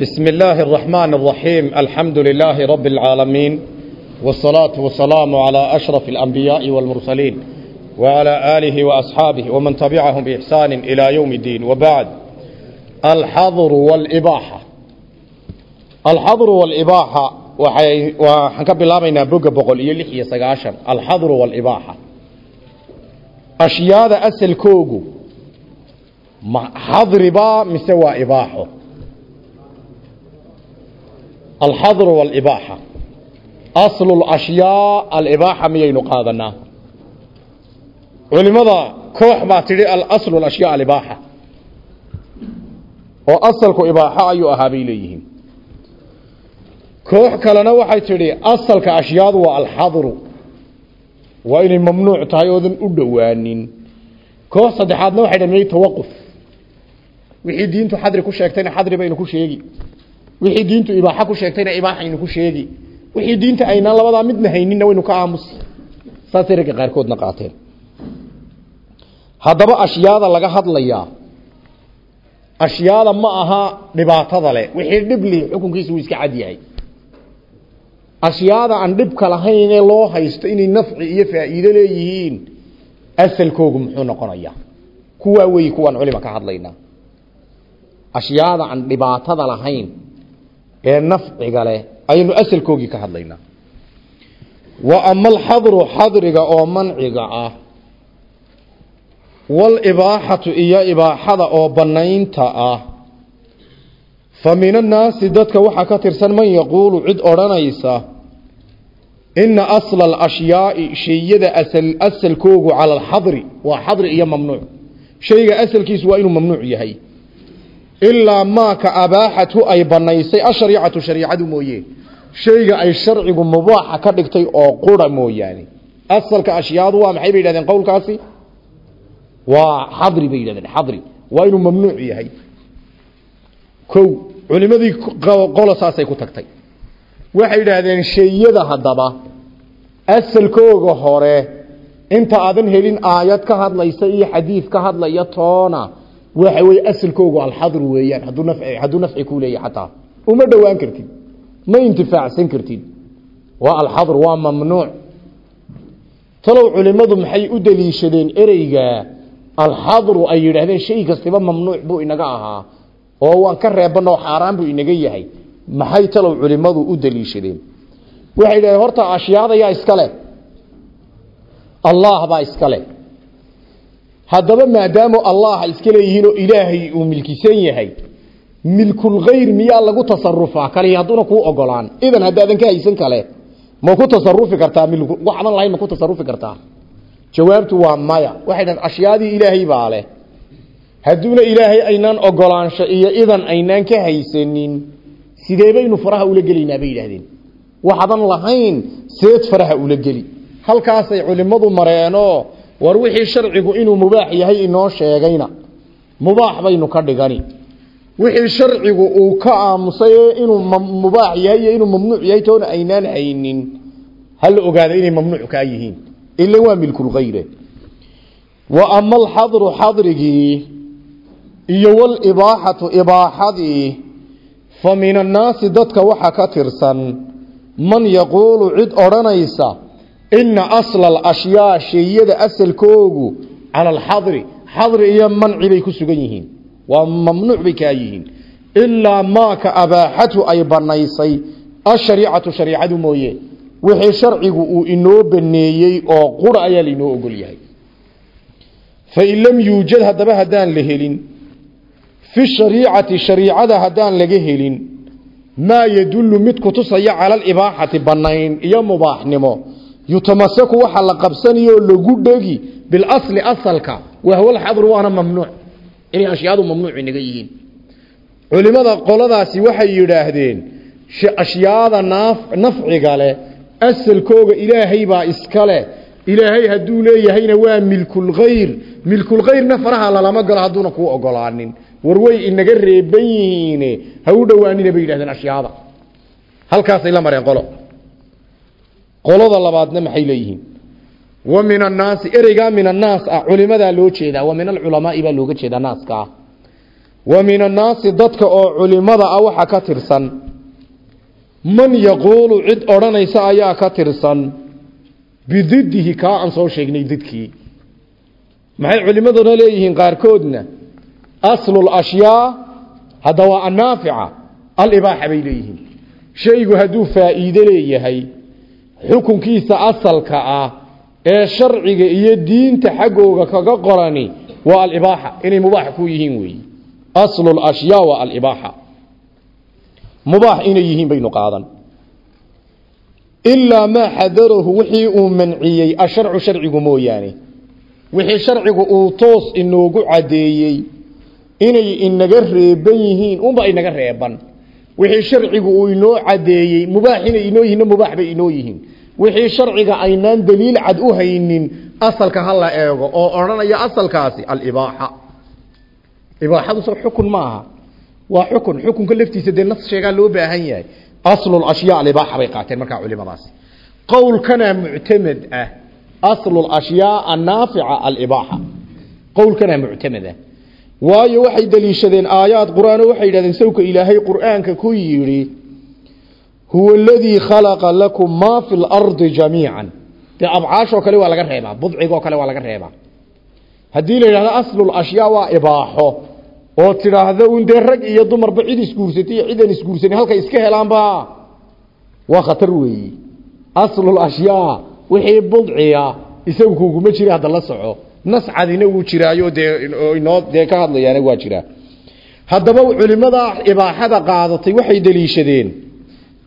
بسم الله الرحمن الرحيم الحمد لله رب العالمين والصلاة والسلام على أشرف الأنبياء والمرسلين وعلى آله وأصحابه ومن تبعهم بإحسان إلى يوم الدين وبعد الحظر والإباحة الحظر والإباحة waxaan ka bilaabaynaa boga boqol iyo lix iyo sagaashan alxadru walibaaxa ashyaada asalkoogu ma xadribaa mise waa ibaaxo alxadru walibaaxa aslu lashyaa alibaaxa miyaynu qaadanaa culimada koox baa tidhi alaslu lashyaa alibaaxa oo asalku ibaaxo ayuu ahaa bay leeyihiin koox kalena waxay tidhi asalka ashyaadu waa alxadru waa inay mamnuuc tahay oodan u dhowaanin koox saddexaadna waxay dhamiyey tawaquf wixii diintu xadri ku sheegtayna xadri baynu wixii diintu ibaaxa ku sheegtayna ibaaxaynu ku sheegi. Wixii diinta aynaan labadaa midna hayninna waynu ka aamusi saasay ragga qaarkoodna qaateen. Haddaba ashyaada laga hadlayaa ashyaada ma aha dhibaatada leh. Wixii dhibli xukunkiisa wuu iska cad yahay. Ashyaada aan dhibka lahayn ee loo haysto inay nafci iyo faa'iido leeyihiin asalkoogu muxuu noqonayaa. Kuwaa weyi kuwaan culima ka hadlaynaa. Ashyaada aan dhibaatada lahayn ee nafciga leh ayaynu asalkoogii ka hadlaynaa wa ama alxadru xadriga oo manciga ah. Walibaaxatu iyo ibaaxada oo bannaynta ah. Fa min annaasi dadka waxaa ka tirsan man yaquulu cid odhanaysa ina asla alashyaai shayada asalkoogu cala alxadri waa xadri iyo mamnuuc. Shayga asalkiisu waa inuu mamnuuc yahay ilaa maaka abaaxatu ay banaysay ashariicatu shariicadu mooye. Shayga ay sharcigu mubaaxa ka dhigtay oo qura mooyaane. Asalka ashyaadu waa maxay bay yidhahdeen qowlkaasi? Waa xadri bay yidhahdeen xadri. Waa inuu mamnuuc yahay. Ko culimadii qola ku tagtay. Waxay yidhaahdeen shayada haddaba asalkooga hore inta aadan helin aayad ka hadlaysa iyo xadiid ka hadlaya toona waxa weeye asalkoogu alxadru weeyaan. Hadduu nafci hadduu nafci ku leeyahay xataa. Uma dhowaan kartid. Ma intifaacsan kartid. Waa alxadru waa mamnuuc. Talow culimadu maxay u daliishadeen ereyga? Alxadru ay yidhaahdeen shay kastiba mamnuuc buu inaga ahaa. Oo waan ka reebanoo xaaraan buu inaga yahay. Maxay talow culimadu u daliishadeen waxay yidhahdeen horta ashyaada yaa iska leh. Allah baa iska haddaba maadaama allah iska leeyihiin oo ilaahay uu milkisan yahay milkulkhayr miyaa lagu tasarufaa kale hadduuna kuu ogolaan idan haddaadan ka haysan kale ma ku tasarufi kartaa waxaadan lahayn ma ku tasarufi kartaa. Jawaabtu waa maya. Waxay dhahen ashyaadii ilaahay baa leh. Aynaan ogolaansho iyo idan aynaan ka haysanin sidee baynu faraha ula gelaynaa? Bay yidhahdeen waxaadan lahayn seed faraha ula geli. Halkaasay culimmadu mareenoo war wixii sharcigu inuu mubaax yahay inoo sheegayna. Mubaax baynu ka dhigani. Wixii sharcigu uu ka aamusay inuu mubaax yahay iyo inuu mamnuuc yahay toona aynaan haynin. Hala ogaada inay mamnuuc kaa yihiin. Ila waa milkulkhayre wa ama alxadru xadrigii iyo walibaaxatu ibaaxadii fa min annaasi dadka waxaa ka tirsan man yaquulu cid odhanaysa ina asla alashyaa shayada asalkoogu cala alxadri xadri iyo manci bay ku sugan yihiin waa mamnuuc bay kaa yihiin ilaa maaka abaaxatu ay banaysay ashariicatu shariicadu mooye wixii sharcigu uu inoo baneeyey oo qura ayaa lainoo ogol yahay fain lam yuujad haddaba haddaan la helin fi shariicati shariicada haddaan laga helin maa yadullu mid kutusaya cala alibaaxati banayn iyo mubaaxnimo yutamasaku waxaa la qabsanayoo lagu dhegi bilasli asalka wahwa alxadru waana mamnuuc. Inay ashyaadu mamnuuc inaga yihiin. Culimada qoladaasi waxay yidhaahdeen ashyaada nafciga leh asalkooga ilaahay baa iska ilaahay hadduu leeyahayna waa milkulkhayr milkulkhayrna faraha lalama galo hadduuna kuu ogolaanin. War way inaga reeban yihiine. Ha u bay yidhahdeen ashyaada halkaasay la mareen qolo qolada labaadna maxay leeyihiin? Wa min annaasi ereygaa min annaas ah culimadaa loo jeedaa. Wa min alculamaai baa looga jeedaa naaska. Ah wa min annaasi dadka oo culimada ah waxa ka tirsan. Man yaquulu cid odhanaysa ayaa ka tirsan. Bididdihi kaa aan soo sheegnay didkii. Maxay culimaduna leeyihiin qaarkoodna? Aslu lashyaa hadda waa annaafica. Alibaaxa bay leeyihiin. Shaygu hadduu faa'iide leeyahay xukunkiisa asalka ah ee sharciga iyo diinta xaggooga kaga qorani waa alibaaxa. Inay mubaax ku yihiin weeyi. Aslu lashyaa waa alibaaxa. Mubaax inay yihiin baynu qaadan. Ilaa maa xadarahu wixii uu manciyey asharcu sharcigu mooyaane. Wixii sharcigu uu toos inoogu caddeeyey inay inaga reeban yihiin unba inaga reeban wixii sharcigu uu inoo caddeeyey mubaax inay inoo yihiin mubaax inoo yihiin. Wixii sharciga aynaan daliil cad u haynin asalka ha eego oo odhanaya asalkaasi alibaaxa. Ibaaxadu so xukun maaha. Waa xukun. Xukunka laftiisa dee nas sheegaa loo baahan yahay. Aslu ashyaa alibaaxa bay qaateen markaa culimadaasi. Qowlkana muctamad ah. Aslu ashyaa annaafica alibaaxa. Qowlkana muctamad ah waayo waxay daliishadeen aayaad qur'aano waxay yidhahdeen sawka ilaahay qur'aanka ku yidhi huwa aladii khalaqa lakum maa fi lardi jamiican. Dee abcaashoo kale waa laga reebaa budcigoo kale waa laga reebaa. Haddii la yidhahdo aslu ashyaa waa ibaaxo oo tidhaahdo un dee rag iyo dumarba cid isguursatay iyo cidan isguursanin halkay iska helaanba waa khatar weeyi. Aslul ashyaa wixii budciya isagu kuguma jira hadda la soco nas cadina wuu jiraayo dee inoo dee ka hadlayaana waa jiraa haddaba culimada ibaaxada qaadatay waxay deliishadeen.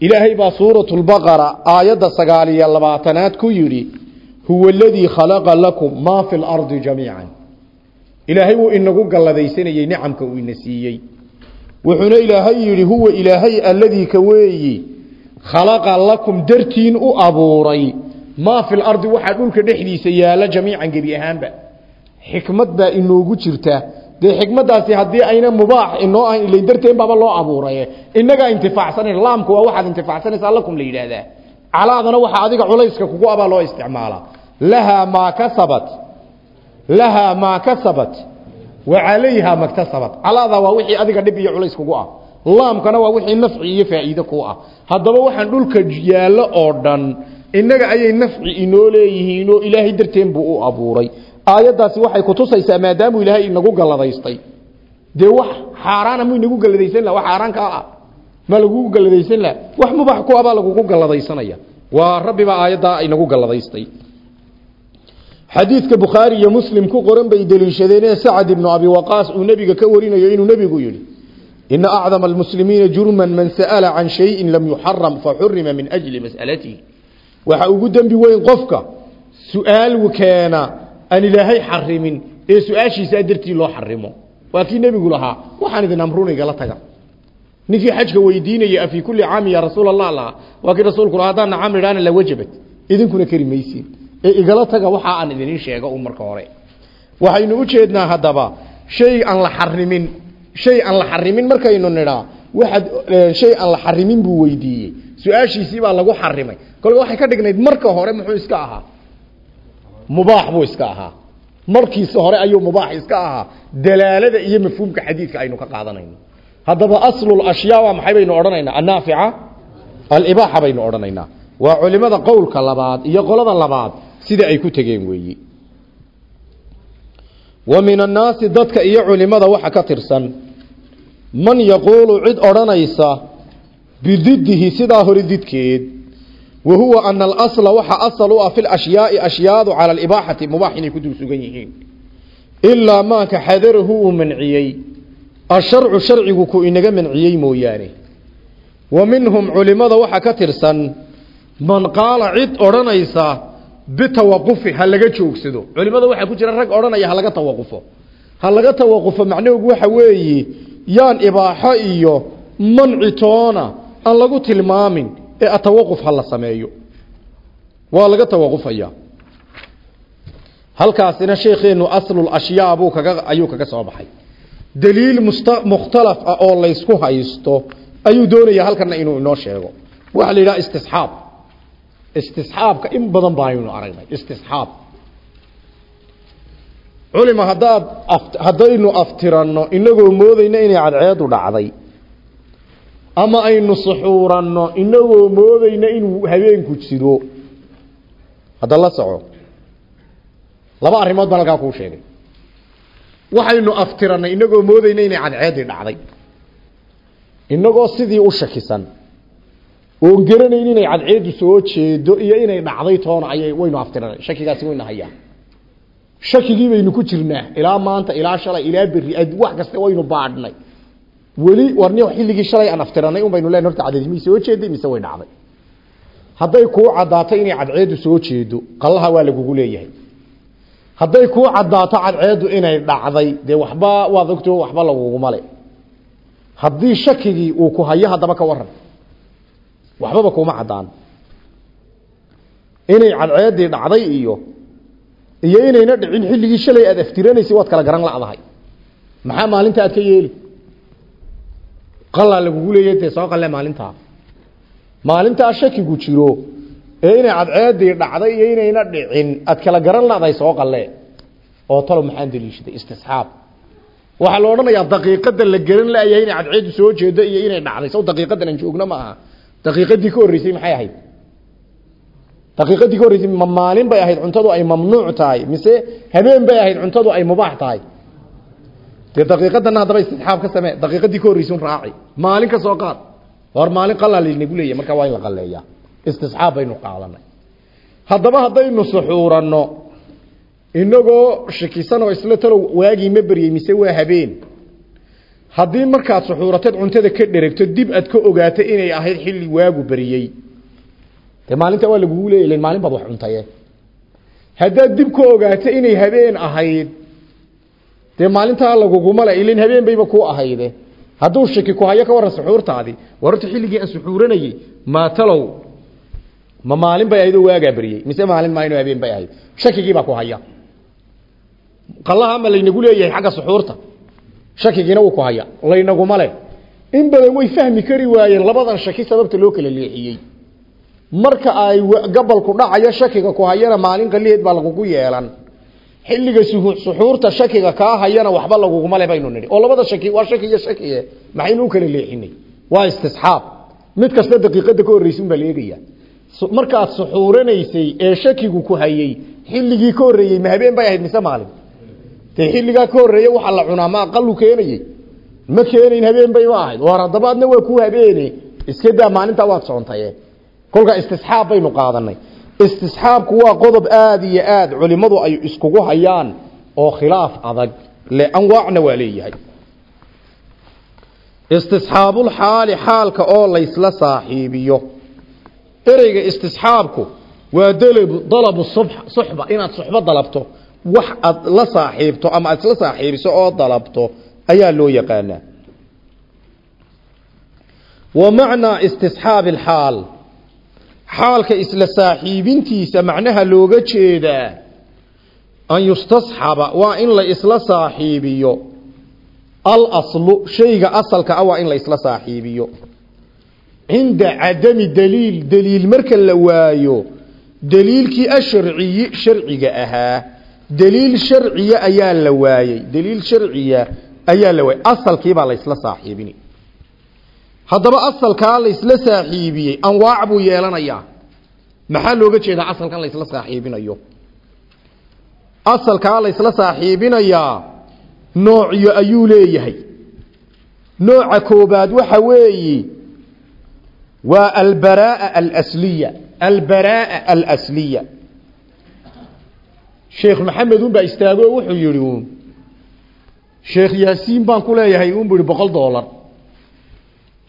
Ilaahay baa suuratulbaqara aayadda sagaal iyo labaatanaad ku yidhi huwa aladii khalaqa lakum maa fi lardi jamiican. Ilaahay wuu inagu galladaysanayey nicamka uu ina siiyey. Wuxuuna ilaahay yidhi huwa ilaahay alladii ka weeyi khalaqa lakum dartiin u abuuray. Maa fi lardi waxaa dhulka dhexdiisa yaalla jamiican gebi ahaanba xikmad baa inoogu jirta. Dee xikmadaasi haddii ayna mubaax inoo ahayn ila darteen baaba loo abuuray inagaa intifaacsanan laamku waa waxaad intifaacsanaysaa lakum la yidhaahdaa. Calaadana waxaa adiga culayska kugu abaa loo isticmaalaa lahaa maa kasabat. Lahaa maa kasabat. Wa calayha maktasabat calaada waa wixii adiga dhib iyo culays kugu ah. Laamkana waa wixii nafci iyo faa'iide ku ah. Haddaba waxaan dhulka yaallo oo dhan innaga ayay nafci inoo leeyihiin oo ilaahay darteen buu u abuuray aayaddaasi waxay kutusaysaa maadaamuu ilaahay inagu galladaystay. Dee wax xaaraana mu inagu galladaysan laha wax xaaraan kaa ah? Ma lagugu galladaysan laha wax mubaax ku ah baa lagugu galladaysanaya waa rabbibaa aayaddaa inagu galladaystay. Xadiidka bukhaari iyo muslim ku qoran bay deliishadeen ee sacad ibnu abi waqaas uu nebiga ka warinayo inuu nebigu yidhi ina acdama almuslimiina jurman man sa'ala can shayin lam yuxaram faxurima min ajli mas'alatihi. Waxa ugu dembi weyn qofka su'aal aan ilaahay xarimin ee su'aashiisaa dartii loo xarimo. Waa kii nebigu lahaa. Waxaan idin amrunigala taga. Ninkii xajka weydiinaya afii kulli caami ya rasuul allah lahaa waa kii rasuulku haddaan nacam idhaana la wajabat idinkuna kari maysiin ee igala taga waxa aan idinin sheego un marka hore. Waxaynu u jeednaa haddaba shay aan la xarimin shay aan la xarimin markaynu nidhaa waxaad shay aan la xarimin buu weydiiyey. Su'aashiisii baa lagu xarimay. Kolka waxay ka dhignayd marka hore muxuu iska ahaa mubaax buu iska ahaa. Markiisa hore ayuu mubaax iska ahaa. Dalaalada iyo mafhuumka xadiidka aynu ka qaadanayno. Haddaba aslul ashyaa waa maxay baynu odhanaynaa? Annaafica? Alibaaxa baynu odhanaynaa. Waa culimada qowlka labaad iyo qolada labaad sida ay ku tegeen weeyi. Wa min annaasi dadka iyo culimada waxa ka tirsan. Man yaquulu cid odhanaysa bididdihi sidaa hore didkeed wa huwa ana alasla waxa asal u ah fi lashyaai ashyaadu cala alibaaxati mubaax inay ku dul sugan yihiin. Ilaa maaka xadarahu uu manciyey asharcu sharcigu ku inaga manciyey mooyaane. Wa minhum culimada waxa ka tirsan man qaala cid odhanaysa bitawaqufi ha laga joogsado. Culimada waxaa ku jira rag odhanaya ha laga tawaqufo. Ha laga tawaqufo macnaheedu waxa weeye yaan ibaaxo iyo manci toona aan lagu tilmaamin ee atawaquf ha sameeyo. Waa laga tawaqufaya. Halkaasina sheekheenu aslul ashyaa buu kaga ayuu kaga soo baxay. Daliil musta mukhtalaf ah oo laysku haysto ayuu doonaya halkana inuu inoo sheego. Waxa la yidhaha istisxaab. Istisxaabka in badan baaynu aragnay istisxaab. Culima haddaad haddaynu aftiranno inagoo moodayna inay cadceedu dhacday ama aynu suxuuranno inagoo moodayna inuu habeenku jiro. Hadda la soco. Laba arrimood baan halkaa kuu sheegay. Waxaynu aftirannay inagoo moodayna inay cadceeddii dhacday. Inagoo sidii u shakisan. Oon garanayn inay cadceeddu soo jeedo iyo inay dhacday toona ayay waynu aftiranay shakigaasi wayna hayaa shakigii baynu ku jirnaa. Ilaa maanta ilaa shalay ilaa berri wax kasta waynu baadhnay weli warni xilligii shalay aan aftiranay un baynu horta cadceed mi soo jeeday mise way dhacday hadday kuu caddaato inay cadceeddu soo jeedo qallaha waa lagugu leeyahay. Hadday kuu caddaato cadceeddu inay dhacday dee waxba waad ogto waxba laguguma le haddii shakigii uu ku hayo haddaba ka waran waxbaba kuma caddaan. Inay cadceeddii dhacday iyo iyo inayna dhicin xilligii shalay aad aftiranaysay waad kala garan la'dahay maxaa maalinta aad ka yeeli qalaa lagugu leeyahay dee soo qalle maalintaa? Maalintaa shakigu jiro ee inay cadceeddii dhacday iyo inayna dhicin aad kala garan la'dahay soo qalle oo talo maxaan daliishaday istisxaab. Waxaa la odhanayaa daqiiqada la garan la'yahay inay cadceeddu soo jeedo iyo inay dhacday. Sow daqiiqadan aan joogno ma aha. Daqiiqadii ka horreysay maxay ahayd? Daqiiqadii ka horreysay ma maalin bay ahayd cuntadu ay mamnuuc tahay. Mise habeen bay ahayd cuntadu ay mubaax tahay dee daqiiqadana haddaba istisxaab ka samee daqiiqadii ka horreysay un raaci. Maalin ka soo qaad. War maalin qalaa laynagu leeyahy markaa waa in la qalleeyaa. Istisxaab baynu qaadanay. Haddaba haddaynu suxuuranno inagoo shakisan oo isla talow waagii ma beryey mise waa habeen. Haddii markaad suxuurateed cuntada ka dheregto dib aad ka ogaato inay ahayd xilli waagu beriyey maalinta waa lagugu leeya len maalin baad wax cuntaye. Haddaad dib ka ogaato inay habeen ahayd dee maalintaa laguguma le ilan habeen bayba ku ahayde. Hadduu shaki ku hayo ka warran suxuurtaadii war horta xilligii aan suxuuranayey maa talow ma maalin bay ahayd oo waagaa beriyey mise maalin maaino habeen bay ahayd. Shakigii baa ku haya. Qallaha ma laynagu leeyahay xagga suxuurta shakigiina wuu ku haya. Laynaguma le in badan way fahmi kari waayeen labadan shaki sababta loo kala leexiyey. Marka ay gabalku dhacayo shakiga ku hayana maalin qaliheed baa lagugu yeelan xilliga suxuurta shakiga kaa hayana waxba laguguma le baynu nidhi. Oo labada shaki waa shaki iyo shakiye maxaynu u kala leexinay? Waa istisxaab. Mid kasta daqiiqada ka horreysun baa la eegaya. Markaad suxuuranaysay ee shakigu ku hayey xilligii ka horreeyey ma habeen bay ahayd mise maalin? Dee xilligaa ka horreeye waxaa la cunaa ma aqalu keenayey ma keenayn habeen bay ma ahayd. War haddaba adna waa ku habeene iska daa maalintaa waad socontaye kolkaa istisxaab baynu qaadanay istisxaabku waa qodob aada iyo aad. Culimadu ay iskugu hayaan oo khilaaf adag le anwaacna waa leeyahay. Istisxaabulxaali xaalka oo laysla saaxiibiyo. Ereyga istisxaabku waa dalabu suxba inaad suxbo dalabto. Wax aad la saaxiibto ama aad isla saaxiibiso oo dalabto ayaa loo yaqaanaa. Wa macnaa istisxaabi xaalka isla saaxiibintiisa macnaha looga jeedaa an yustasxaba waa in la isla saaxiibiyo. Alaslu shayga asalka ah waa in la isla saaxiibiyo. Cinda cadami daliil daliil marka la waayo daliilkii asharciyi sharciga ahaa. Daliil sharciya ayaa la waayey daliil sharciya ayaa la waayey. Asalkiibaa la isla saaxiibini haddaba asalkaa la isla saaxiibiyey anwaac buu yeelanayaa. Maxaa looga jeedaa asalkan la isla saaxiibinayo? Asalkaa la isla saaxiibinayaa noocyo ayuu leeyahay. Nooca koobaad waxa weeyi waa albaraaa alasliya albaraaa alasliya. Sheekh maxamed un baa istaago wuxuu yihi sheekh yaasiin baan ku leeyahay un bu ihi boqol dollar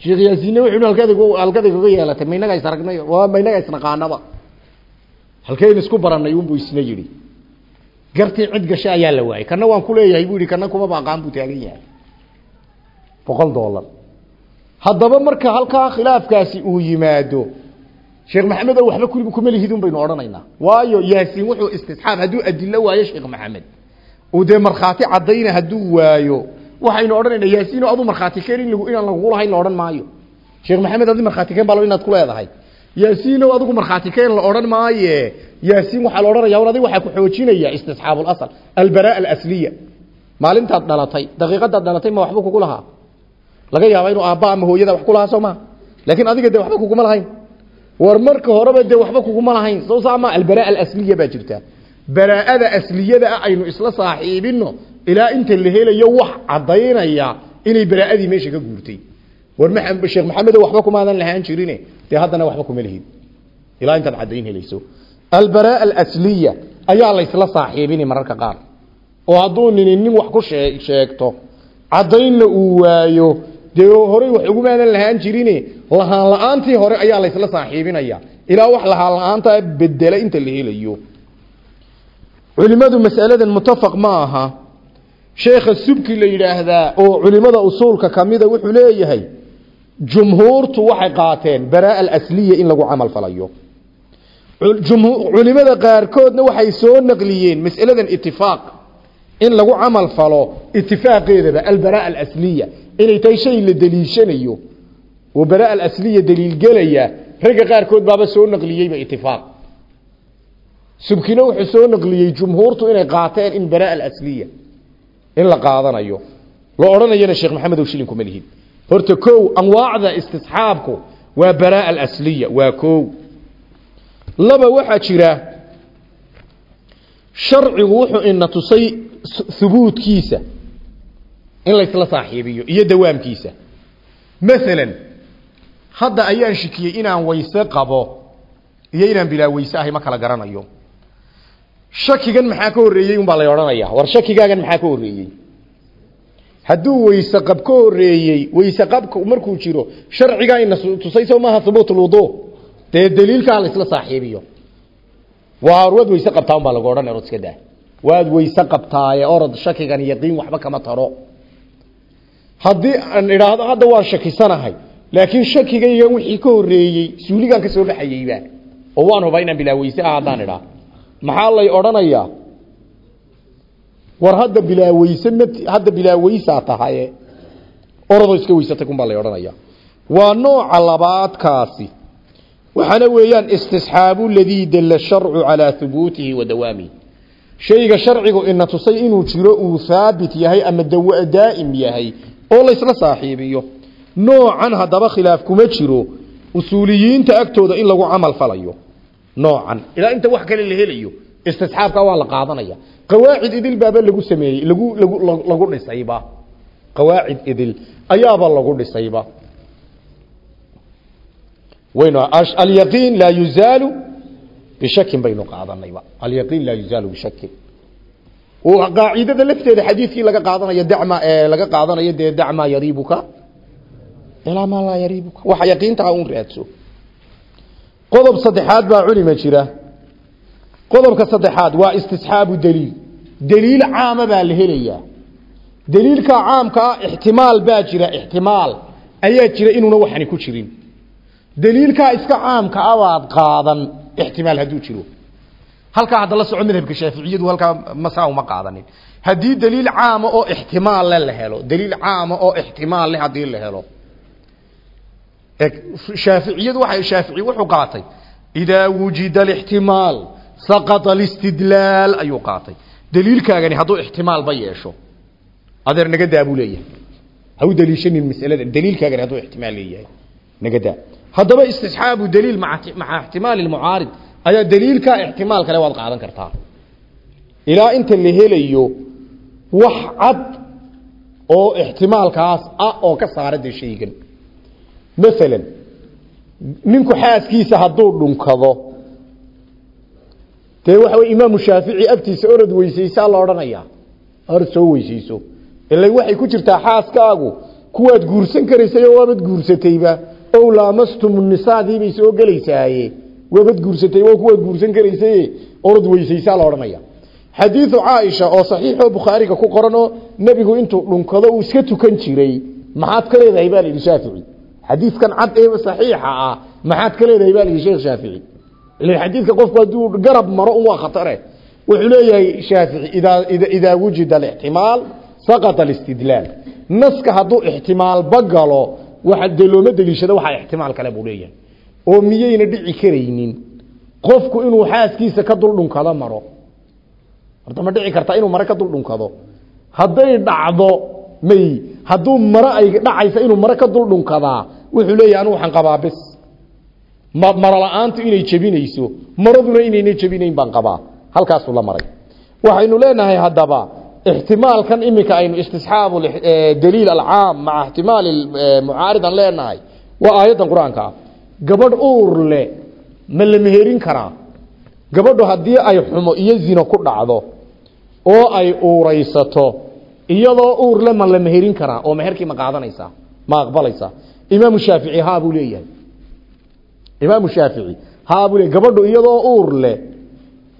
sheekh yaasiinna wuxuu halkada halkada kaga yeelatay ma inaga is aragnay waa ma inaga isnaqaanaba halkeen isku baranay un buu isna yidhi. Gartii cid gashay ayaa la waayay. Kana waan ku leeyahay buu yihi kana kuma baaqaan buu taagan yahay. Boqol dollar. Haddaba marka halkaa khilaafkaasi uu yimaado sheekh maxamed waxba kuliba kuma lihidun baynu odhanaynaa. Waayo yaasiin wuxuu istisxaab hadduu adilo waayo sheekh maxamed. Uu dee markhaati caddayna hadduu waayo waxaynu odhanaynaa yaasiino aduu markhaati keen in inaan lagugu lahayn la odhan maayo. Sheekh maxamed adi markhaati keen baa inaad ku leedahay. Yaasiinow adigu markhaati keen la odhan maaye. Yaasiin waxaa la odhanaya un adiga waxaa ku xoojinaya istisxaabu lasl albaraa alasliya. Maalintaad dhalatay daqiiqadaad dhalatay ma waxba kugu lahaa. Laga yaaba inuu aabba ama hooyada wax ku lahaa soo maa laakiin adiga dee waxba kuguma lahayn. War marka horeba dee waxba kuguma lahayn. Soo saama albaraa alasliya baa jirta. Baraa'ada asliyada ah aynu isla saaxiibino ilaa inta la helayo wax cadaynaya inay baraa'adii meesha ka guurtay. War sheekh maxamedo waxba kumaadan lahaan jirine. Dee haddana waxba kuma lihid ilaa intaad cadayn helayso. Albaraa alasliya ayaa la isla saaxiibini mararka qaar. Oo hadduu nini nin wax ku shee sheegto cadaynna uu waayo dee horey wax ugumaadan lahaan jirine lahaan la'aantii hore ayaa la isla saaxiibinaya. Ilaa wax lahaan la'aanta bedela inta la helayo. Culimadu masaladan mutafaq ma sheekha subki la yidhaahdaa oo culimada usuulka kamida wuxuu leeyahay jumhuurtu waxay qaateen baraa alasliya in lagu camal falayo. Culimada qaarkoodna waxay soo naqliyeen masaladan itifaaq in lagu camal falo itifaaqeedaba albaraa alasliya inay tahay shay la daliishanayo oo baraa alasliya daliilgelaya ragga qaarkood baaba soo naqliyeyba itifaaq subkina wuxuu soo naqliyey jumhuurtu inay qaateen in baraa alasliya in la qaadanayo la odhanayana sheekh maxamed ow shilin kuma lihid horta kow anwaacda istisxaabku waa baraa alasliya waa kow. Laba waxaa jira sharcigu wuxuu ina tusay hubuudkiisa in laysla saaxiibiyo iyo dawaamkiisa. Maalan hadda ayaan shikiyey inaan wayse qabo iyo inaan bilaa wayse ahay ma kala garanayo shakigan maxaa ka horreeyey umbaa lay odhanaya war shakigaagan maxaa ka horreeyey? Hadduu wayse qab ka horreeyey wayse qabka markuu jiro sharcigaa ina tusay soo maaha hubuut lwudu dee daliilkaa la isla saaxiibiyo. Waa waad wayse qabtaa umbaa lagu odhanaya orod daa. Waad wayse qabtaaye orod shakigan yaqiin waxba kama taro. Haddii aan idhaahdo hadda waan shakisanahay. Laakiin shakigaygan wixii ka horreeyey suuligaan ka soo baxayeyba oo waan hubaa inaan bilaa wayse ah haddaan maxaa lay odhanayaa? War hadda bilaa wayse mat hadda bilaa waysaa tahaye? Orodoo iska waysatay kunbaa lay odhanaya waa nooca labaadkaasi. Waxaana weeyaan istisxaabu ladii dalla sharcu calaa hubuutihi wa dawaamihi shayga sharcigu ina tusay inuu jiro uu haabit yahay ama daa'im yahay oo laysla saaxiibiyo. Noocan haddaba khilaaf kuma jiro. Usuuliyiinta agtooda in lagu camal falayo noocan. Ilaa inta wax kale la helayo istisxaabka waa la qaadanaya. Qawaacid idil baaba lagu sameeyey lagu lagu lagu dhisayba. Qawaacid idil ayaaba lagu dhisayba. Waynu alyaqiin laa yuzaalu bishakin baynu qaadanayba. Alyaqiin laa yuzaalu bishakin. Oo qaacidada lafteeda xadiidkii laga qaadanayo dacma laga qaadanayo dee dacma yariibuka? Ilaa maa laa yariibuka. Waxa yaqiintaa un raadso qodob saddexaad baa culima jira. Qodobka saddexaad waa istisxaabu daliil. Daliil caama baa la helayaa daliilka caamka ah ixtimaal baa jira ixtimaal. Ayaa jira inuuna waxani ku jirin. Daliilkaa iska caamka ah baad qaadan ixtimaal hadduu jiro. Halkaa hadda la soco madhabka shaaficiyadu halkaa masaa uma qaadanin. Haddii daliil caama oo ixtimaal le la helo daliil caama oo ixtimaal leh haddii la helo shaaficiyadu waxay shaafici wuxuu qaatay. Idaa wujida alixtimaal saqata alistidlaal ayuu qaatay. Daliilkaagani hadduu ixtimaalba yeesho adeer naga daa buu leeyahay. Ha u daliishanin masalada daliilkaagani hadduu ixtimaal leeyahay naga daa. Haddaba istisxaabu daliil maca maca ixtimaali lmucaarid ayaa daliilkaa ixtimaal kale waad qaadan kartaa. Ilaa inta la helayo wax cad oo ixtimaalkaas ah oo ka saara dee shaygan maalan ninku xaaskiisa hadduu dhunkado dee waxa wey imaamu shaafici agtiisa orod weysaysaa la odhanayaa? Orod soo weysayso ila waxay ku jirtaa xaaskaagu kuwaad guursan karaysay oo waabad guursatayba ow laamastum nisaadiibay soo gelaysaaye. Waabad guursatay waa kuwaad guursan karaysaye. Orod weysaysaa la odhanaya xadiidu caaisha oo saxiixoo bukhaariga ku qoranoo nebigu intuu dhunkado uu iska tukan jiray. Maxaad ka baa la yidhi xadiidkan cad ee saxiixa ah maxaad ka leedahay baa la yidhi sheekh shaafici ilan xadiidka qofku hadduu garab maro un waa khatare. Wuxuu leeyahay shaafici idaa idaa wujida alixtimaal saqata alistidlaal. Naska hadduu ixtimaalba galo waxa dee looma deliishado waxaa ixtimaal kale buu leeyahay. Oo miyayna dhici karaynin? Qofku inuu xaaskiisa ka duldhunkado maro. Horta ma dhici kartaa inuu mare ka duldhunkado. Hadday dhacdo may hadduu mare ay dhacaysa inuu mare ka duldhunkadaa wuxuu leeyahay anu waxaan qabaa bis. Maro la'aantu inay jebinayso maraduna inayna jebinayn baan qabaa. Halkaasuu la maray. Waxaynu leenahay haddaba ixtimaalkan iminka aynu istisxaabu daliil alcaam maca ixtimaali mucaaridan leenahay waa aayaddan qur'aanka ah. Gabadh uur le ma la meherin karaa? Gabadhu haddii ay xumo iyo zino ku dhacdo oo ay uuraysato iyadoo uur le ma la meherin karaa? Oo meherkii ma qaadanaysaa ma aqbalaysaa imaamu shaafici haa buu leeyahay. Imaamu shaafici haa buu leeyahy gabadhu iyadoo uur le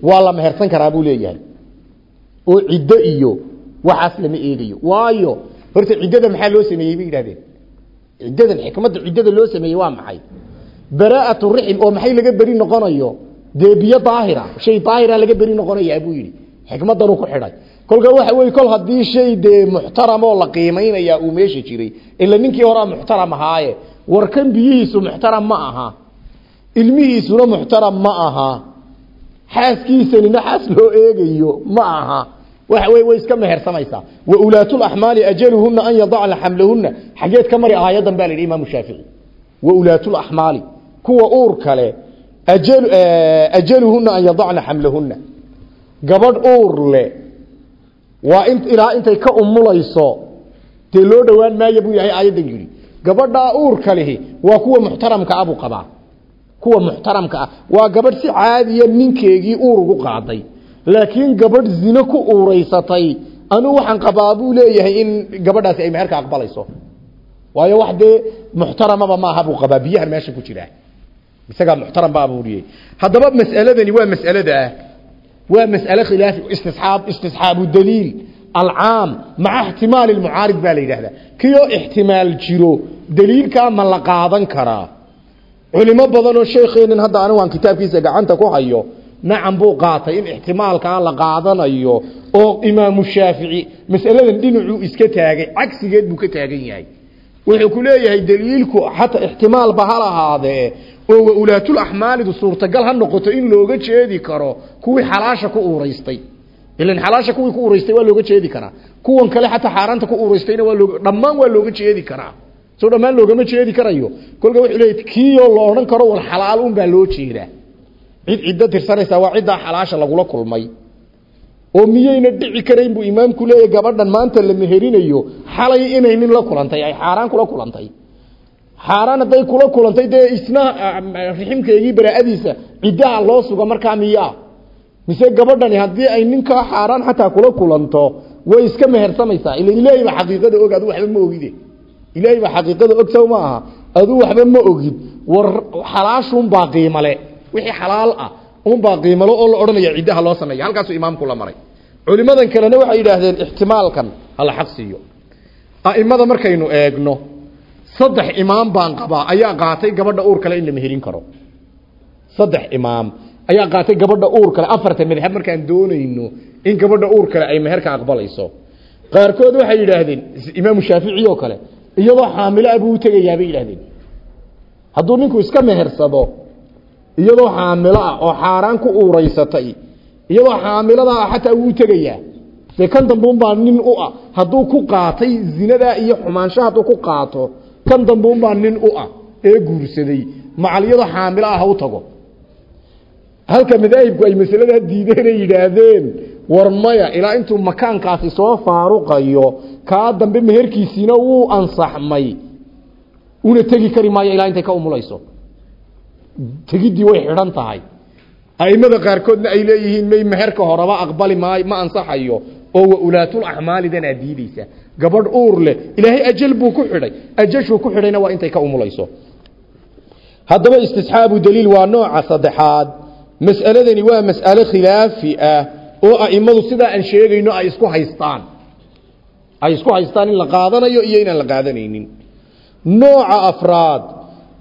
waa la mehersan karaa buu leeyahay. Oo ciddo iyo waxaas lama eegayo. Waayo horta ciddada maxaa loo sameeyey bay yidhahdeen ciddadan xikmadda ciddada loo sameeyey waa maxay? Baraa'atu rixim oo maxay laga beri noqonayo? Dee daahira shay daahira laga beri noqonayaa buu yidhi xikmaddanuu ku xidhay. Kolka waxa weye kol haddii shay dee muxtaram oo la qiimaynayaa uu meesha jiray ila ninkii horaa muxtaram ahaaye warkan biyihiisu muxtaram ma aha ilmihiisuna muxtaram ma aha xaaskiisanina xaas loo eegayo ma aha. Waxa wey way iska mehersamaysaa. Wa ulaatul axmaali ajaluhunna an yadacna xamlahunna. Xageed ka mari aayaddan baa la yidhi imaamu shaafici wa ulaatul axmaali kuwa uur kale ajal ajaluhunna an yadacna xamlahunna gabadh uur le waa ilaa intay ka umulayso dee loo dhowaan maayo buu yahay aayaddan yidhi. Gabadhaa uurka lihi waa kuwa muxtaramka abuu qabaa. Kuwa muxtaramka ah. Waa gabadh si caadiya ninkeegii uur ugu qaaday. Laakiin gabadh zino ku uuraysatay anuu waxaan qabaa buu leeyahay in gabadhaasi ay meherka aqbalayso. Waayo wax dee muxtaramaba maaha buu qabaa. Biyahan meesha ku jira. Isagaa muxtaram baa abuuriyey haddaba mas'aladani waa mas'alada ah daliil. Alcaam maca ixtimaali lmucaarid baa la yidhahdaa kiyoo ixtimaal jiro daliilkaa ma la qaadan karaa. Culimo badan oo sheekheenan hadda anigu aan kitaabkiisa gacanta ku hayo nacam buu qaatay in ixtimaalkaa la qaadanayo. Oo imaamu shaafici masaladan dhinacuu iska taagay cagsigeed buu ka taagan yahay wuxuu ku leeyahay daliilku xataa ixtimaalba ha lahaadee oo wa ulaatul axmaalidu suurtagal ha noqoto in looga jeedi karo kuwii xalaasha ku uuraystay. Ilan xalaasha kuwii ku uuraystay waa looga jeedi karaa. Kuwan kale xataa xaaraanta ku uuraystayna waa looga dhammaan waa looga jeedi karaa. Soo dhammaan loogama jeedi karayo. Kolka wuxuu leeyahay kiiyoo la karo wal xalaal un baa loo jeedaa. Cid ciddo tirsanaysaa waa ciddaa xalaasha lagula kulmay oo miyayna dhici karayn buu imaamku leeyahy gabadhan maanta la meherinayo xalay inay nin la kulantay ay xaaraan kula kulantay. Xaaraan hadday kula kulantay dee isna riximkeegii baraa'adiisa ciddaha loo suga markaa miyaa mise gabadhani haddii ay ninkaa xaaraan xataa kula kulanto way iska mehersamaysaa. Ila ilaahay xaqiiqada og adu waxba ma ogide ilaahay xaqiiqada og saw ma aha. Aduu waxba ma ogid. War xalaashunbaa qiimale. Wixii xalaal ah unbaa qiimalo oo la odhanaya ciddaha loo sameeya. Halkaasuu imaamku la maray culimadan kalena waxay yidhaahdeen ixtimaalkan hala xaq siiyo. A'imada markaynu eegno saddex imaam baan qabaa ayaa qaatay gabadha uur kale in la meherin karo. Saddex imaam ayaa qaatay gabadha uur kale afarta madhab markaan doonayno in gabadha uur kale ay meherka aqbalayso. Qaarkood waxay yidhaahdeen imaamu shaafici oo kale iyadoo xaamilo ah buu u tegayaa bay yidhahdeen hadduu ninku iska mehersado iyadoo xaamilo ah oo xaaraan ku uuraysatay iyadoo xaamiladaa xataa wuu tegayaa. Dee kan dambuunbaa nin u ah. Hadduu ku qaatay zinadaa iyo xumaansha hadduu ku qaato kan dambuunbaa nin u ah ee guursaday. Macal iyadoo xaamilo ah ha u tago. Halka madaahibku ay masaladaa diideen ay yidhaahdeen war maya ilaa intuu makaankaasi soo faaruqayo kaa dambe meherkiisiina wuu ansaxmay. Una tegi kari maayo ilaa intay ka umulayso tegiddii way xidhan tahay aimada qaarkoodna ay leeyihiin may meherka horeba aqbali maayo ma ansaxayo. Oo wa ulaatul axmaalidanaa diideysa gabadh uur ilaahay ajal buu ku xidhay. Ajashuu ku xidhayna waa intay ka umulayso haddaba istisxaabu daliil waa nooca saddexaad. Mas'aladani waa mas'alo khilaafi ah oo a'immadu sidaa aan sheegayno ay isku haystaan. Ay isku haystaan in la qaadanayo iyo inaan la qaadanaynin. Nooca afraad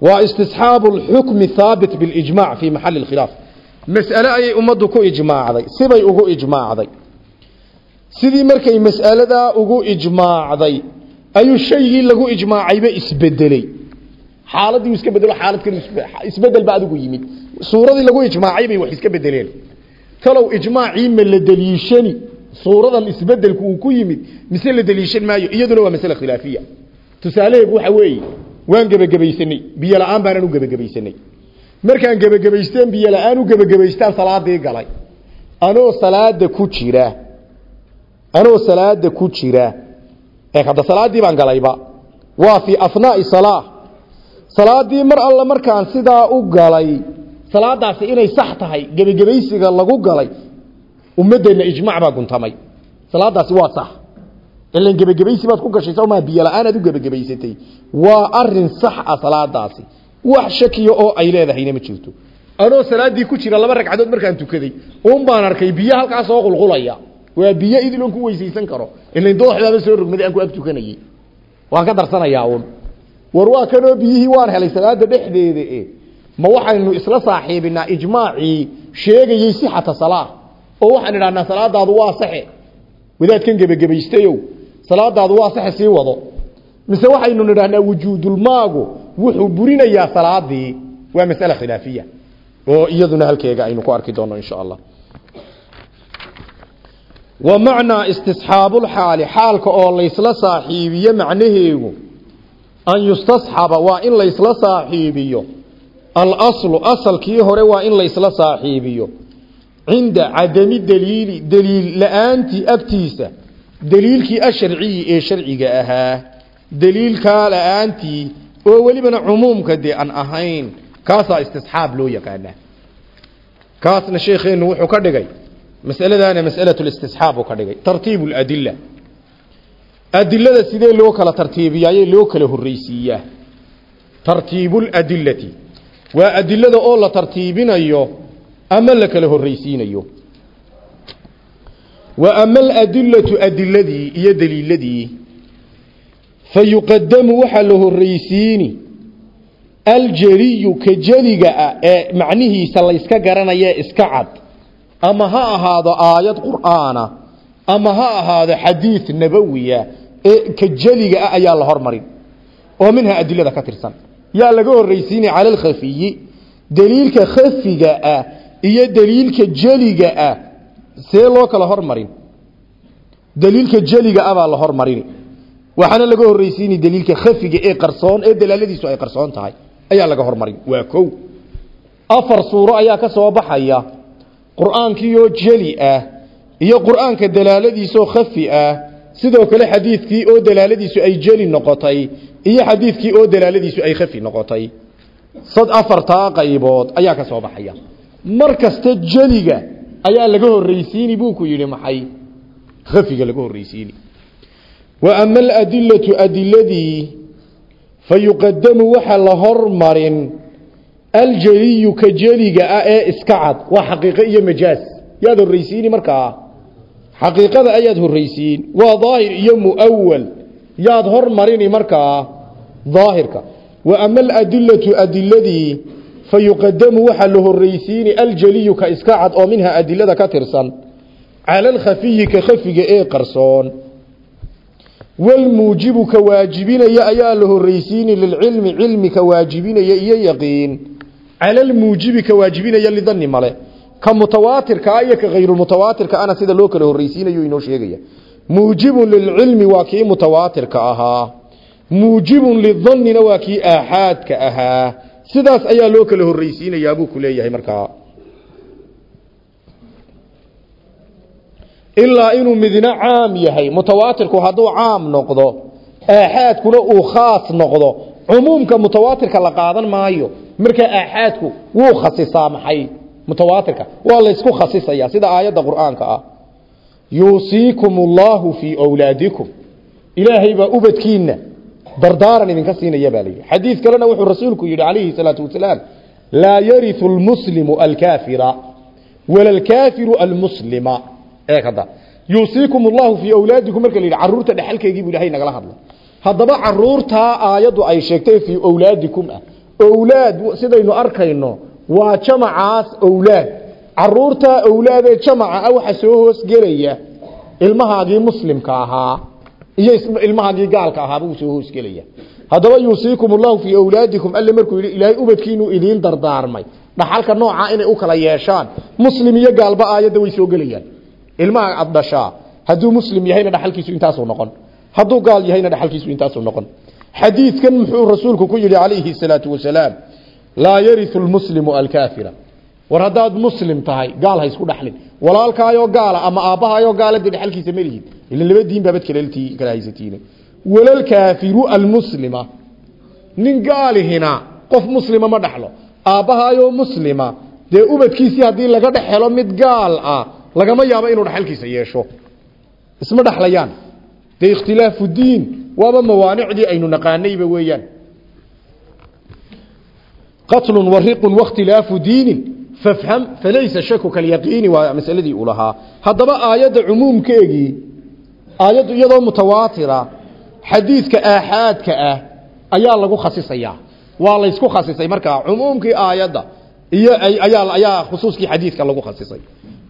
waa istisxaabu alxukmi haabit bilijmac fii maxalli alkhilaaf mas'ale ayay ummaddu ku ijmaacday sibay ugu ijmaacday. Sidii markay mas'aladaa ugu ijmaacday ayuu shaygii lagu ijmaacayba isbedeley xaaladii iska bedelo xaalad isbeddel ba adigu yimid. Suuradii lagu ijmaacay wax iska bedeleen. Kalow ijmaacii ma la daliishani suuradan isbedelku uu ku yimid mise la daliishan maayo iyaduna waa masale khilaafiya. Tusaalaheedu waxa weeye waan gebagabaysanay biyo la'aan u gebagabaysanay markaan gebagabaysteen biyo la'aan u gebagabaystaan salaadii galay. Anoo salaada ku jira. Anoo salaada ku jira. Hadda salaadii baan galayba waa fi afnaai salaa salaadii mar alla markaan sidaa u galay salaadaasi inay sax tahay gebagabaysiga lagu galay ummadeenna ijmaac baa guntamay. Salaadaasi waa sax. Ilan gebagabaysi baad ku gashay sawmaa biyo la'aan aad u gebagabaysatay. Waa arrin sax ah salaadaasi wax shakiya oo ay leedahayna ma jirto. Anoo salaadii ku jira laba ragcadood markaan tukaday un baan arkay biyo halkaa soo qulqulaya. Waa biyo idilon ku weysaysan karo. Ilan dooxdaaba soo rogmaday aan ku ag waan ka darsanayaa un war waa kanoo biyihii waan helay salaada dhexdeeda e ma waxaynu isla saaxiibinaa ijmaacii sheegayey sixata salaa oo waxaan idhahnaa salaadaadu waa saxe. Wadaadkan gebagabaystayow salaadaadu waa saxe sii wado. Mise waxaynu nidhahnaa wujuudulmaagu wuxuu burinayaa salaadii waa masale khilaafiya oo iyaduna halkeega aynu ku arki doono insha allah. Wa macnaa istisxaabulxaali xaalka oo laysla saaxiibiyo macnaheegu an yustasxaba waa in laysla saaxiibiyo. Alaslu asalkii hore waa in laysla saaxiibiyo. Cinda cadami daliili daliil la'aantii agtiisa daliilkii asharciyi ee sharciga ahaa daliilkaa la'aantii oo welibana cumuumka dee aan ahayn kaasaa istisxaab loo yaqaanaa. Kaasna sheekheenu wuxuu ka dhigay masaladaana masalatu listisxaab uu ka dhigay tartiibu ladila adilada sidee loo kala tartiibiyaaye loo kala horreysiiyaa tartiibu ladilati waa adilada oo la tartiibinayo ama la kala horreysiinayo wa ama aladilatu adiladii iyo daliiladii fa yuqadamu waxaa la horreysiini aljeliyu ka jeliga ah ee macnihiisa layska garanaya iska cad. Ama ha ahaado aayad qur'aana ama ha ahaado xadiid nabawiya ee ka jeliga ah ayaa la hormarin. Oo minha adilada ka tirsan. Yaa laga horreysiinay cala alkhafiyi daliilka khafiga ah iyo daliilka jeliga ah see loo kala hormarin. Daliilka jeliga ah baa la hormarin waxaana laga horreysiinay daliilka khafiga ee qarsoon ee dalaaladiisu ay qarsoon tahay. Ayaa laga hormarin. Waa kow. Afar suuro ayaa ka soo baxaya. Qur'aankiioo jeli ah iyo qur'aanka dalaaladiisoo khafi ah. Sidoo kale xadiidkii oo dalaaladiisu ay jeli noqotay iyo xadiidkii oo dalaaladiisu ay khafi noqotay. Sad afartaa qaybood ayaa ka soo baxaya. Mar jeliga ayaa laga horreysiini buu ku yidhi maxay? Khafiga laga horreysiini wa ama aladilatu adiladii fa yuqadamu waxa la hormarin aljeliyu ka jeliga ah ee iska cad waa xaqiiqo iyo majaaz yaad horreysiini markaa. Xaqiiqada ayaad horreysiin waa daahir iyo muawal yaad hormarini markaa daahirka. Wa ama aladilatu adiladii fa yuqadamu waxaa la horreysiini aljeliyu ka iska cad oo minha adilada ka tirsan. Cala alkhafiyi ka khafiga ee qarsoon walmuujibu ka waajibinaya ayaa la horreysiini lilcilmi cilmi ka waajibinaya iyo yaqiin cala almuujibi ka waajibinaya lidani male ka mutawaatirkaa iyo ka hayrulmutawaatirka ana sida loo kala horreysiinayo inoo sheegaya muujibun lilcilmi waa kii mutawaatirka ahaa muujibun lidannina waa kii aaxaadka ahaa sidaas ayaa loo kala horreysiinayaa buu markaa ilaa inuu midna caam yahay mutawaatirku hadduu caam noqdo aaxaadkuna uu khaas noqdo cumuumka mutawaatirka la qaadan maayo markaa aaxaadku wuu khasisaa maxay? Mutawaatirka waa laysku khasisaya sida aayadda qur'aanka ah. Yuusiikum allaahu fii wlaadikum ilaahay baa ubadkiinna dardaaran idinka siinaya baa layidhi xadiid kalena wuxuu rasuulku yidhi calayhi salaatu wasalaam laa yariu almuslimu alkaafira wala alkaafiru almuslima ee kada yuusiikum allahu fii awlaadikum marka la yidhi carruurta buu ilahay nagala hadlay. Haddaba caruurtaa aayaddu ay sheegtay fii awlaadikum ah. Owlaad sidaynu arkayno waa jamacaas owlaad caruurtaa owlaadee jamaca ah waxaa soo hoosgelaya ilmahaagii muslimka ahaa iyo ilmahaagii gaalka ahaaba uu soo hoosgelaya haddaba yuusiikum ullahu fii awlaadikum alle markuu ilaahay ubadkiinuu idiin dardaarmay. Dhaxalka noocaa inay u kala yeeshaan muslim gaalba aayadda way soo gelayaan ilmaha aad dhashaa hadduu muslim yahayna dhaxalkiisu intaasuu noqon. Hadduu gaal yahayna dhaxalkiisu intaasuu noqon. Xadiidkan muxuu rasuulku ku yidhi calayhi salaatu wasalaam laa yariu lmuslimu alkaafira. War haddaad muslim tahay gaal ha isku dhaxlin. Walaalkaayoo gaala ama aabbahaayoo gaala dee dhaxalkiisa ma lihid. Ila laba diin baabad kala haysatiin walalkaafiru almuslima. Nin gaalihina qof muslima ma dhaxlo. Aabbahaayoo muslima dee ubadkiisii haddii laga dhex helo mid gaal ah lagama yaabo inuu dhaxalkiisa yeesho. Isma dhaxlayaan. Dee ikhtilaafu diin waaba mawaanicdii aynu naqaanayba weeyaan. Qatlu wariqu wakhtilaafu diinin. Fafham falaysa shaku kalyaqiini waa masaladii uu lahaa. Haddaba aayadda cumuumkeegii aayaddu iyadoo mutawaatira xadiidka aaxaadka ah ayaa lagu khasisayaa. Waa laysku khasisay markaa cumuumkii aayadda iyo ayaa ayaa khusuuskii xadiidka lagu khasisay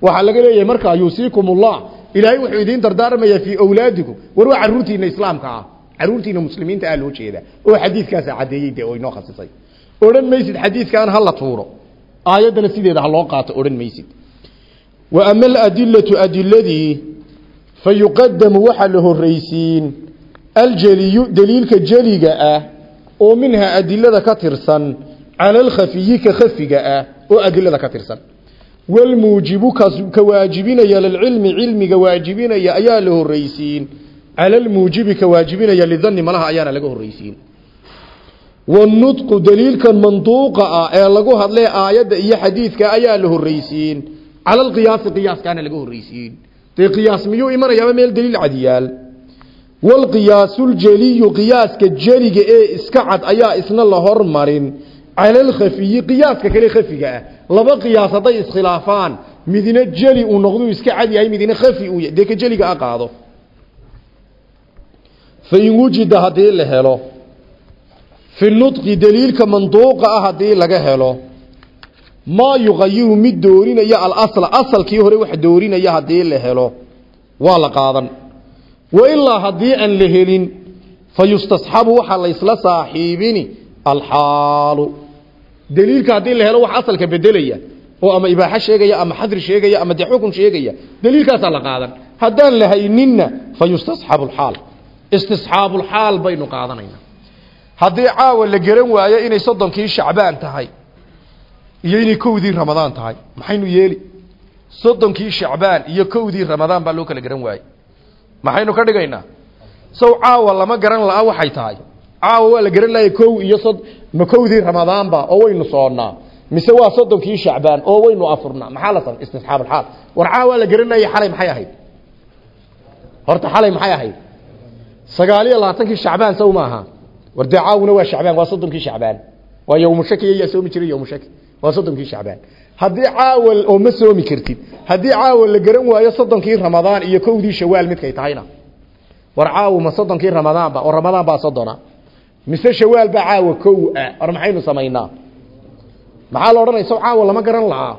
waxaa laga leeyahay markaa yuusiikum ullah ilaahay wuxuu idiin dardaarmayaa fii awlaadikum. War waa caruurtiina islaamka ah. Caruurtiina muslimiinta ah loo jeeda oo xadiidkaasa caddeeyey dee oo inoo khasisay. Odhan maysid xadiidkan ha la tuuro. Aayaddana sideeda ha loo qaato odhan maysid. Wa ama aladilatu adiladii fa yuqadamu waxaa la horreysiin aljeliyu daliilka jeliga ah oo minhaa adilada ka tirsan cala alkhafiyi khafiga ah oo adilada ka tirsan walmuujibu ka waajibinaya lilcilmi cilmiga waajibinaya ayaa la horreysiin cala almuujibi ka waajibinaya lidanni malaha ayaana laga horreysiin wanudqu daliilkan manduuqa ah ee lagu hadlee aayadda iyo xadiidka ayaa la horreysiin cala alqiyaasi qiyaaskaana laga horreysiin dee qiyaas miyuu imanayaaba meel daliil cadiyaal walqiyaasulجeliyu qiyaaska jeliga ee iska cad ayaa isna la hormarin cala alkhafiyi qiyaaska kale khafiga ah. Laba qiyaas hadday iskhilaafaan midna jeli uu noqduu iska cad yahay midna khafi uu dee ka jeliga a qaado. Fain wujida haddii la helo fi nudqi daliilka manduuqa ah haddii laga helo maa yuqayiru mid doorinaya alasla asalkii hore wax doorinaya haddii la helo waa la qaadan. Wailaa haddii aan la helin fa yustasxabu waxaa la ysla saaxiibini alxaalu daliilka haddii la helo wax asalka bedelaya oo ama ibaaxo sheegaya ama xadri sheegaya ama xukun sheegaya daliilkaasaa la qaadan. Haddaan la hayninna fa yustasxabu istisxaabulxaal baynu qaadanaynaa. Haddii caawa la garan waayo inay soddonkii shacbaan tahay iyo inay kowdii ramadaan tahay maxaynu yeeli? Soddonkii shacbaan iyo kowdii ramadaan baa loo kala garan waayey maxaynu ka dhigaynaa? Sow caawa lama garan la'a waxay tahay caawa waa la garan laaya kow iyo sod ma kowdii ramadaanba oo waynu soonnaa mise waa soddonkii shacbaan oo waynu afurnaa maxaa la samay istisxaab alxaal. War caawa la garan laaya xalay maxay ahayd? Horta xalay maxay ahayd? Sagaal iyo labaatankii shacbaan sow maaha war dee waa shacbaan waa soddonkii shacbaan. Waa yowmushaki ayaa soomi jiray yowmushaki waa soddonkii shacbaan. Haddii caawa oo ma soomi kartid haddii caawa la garan waayo soddonkii ramadaan iyo kowdii shawaal midkay tahayna war caawa ma soddonkii ramadaanba oo ramadaan baa soddona mise shawaal baa caawa kow ah war maxaynu samaynaa? Maxaa la odhanaysa caawa lama garan lahaa?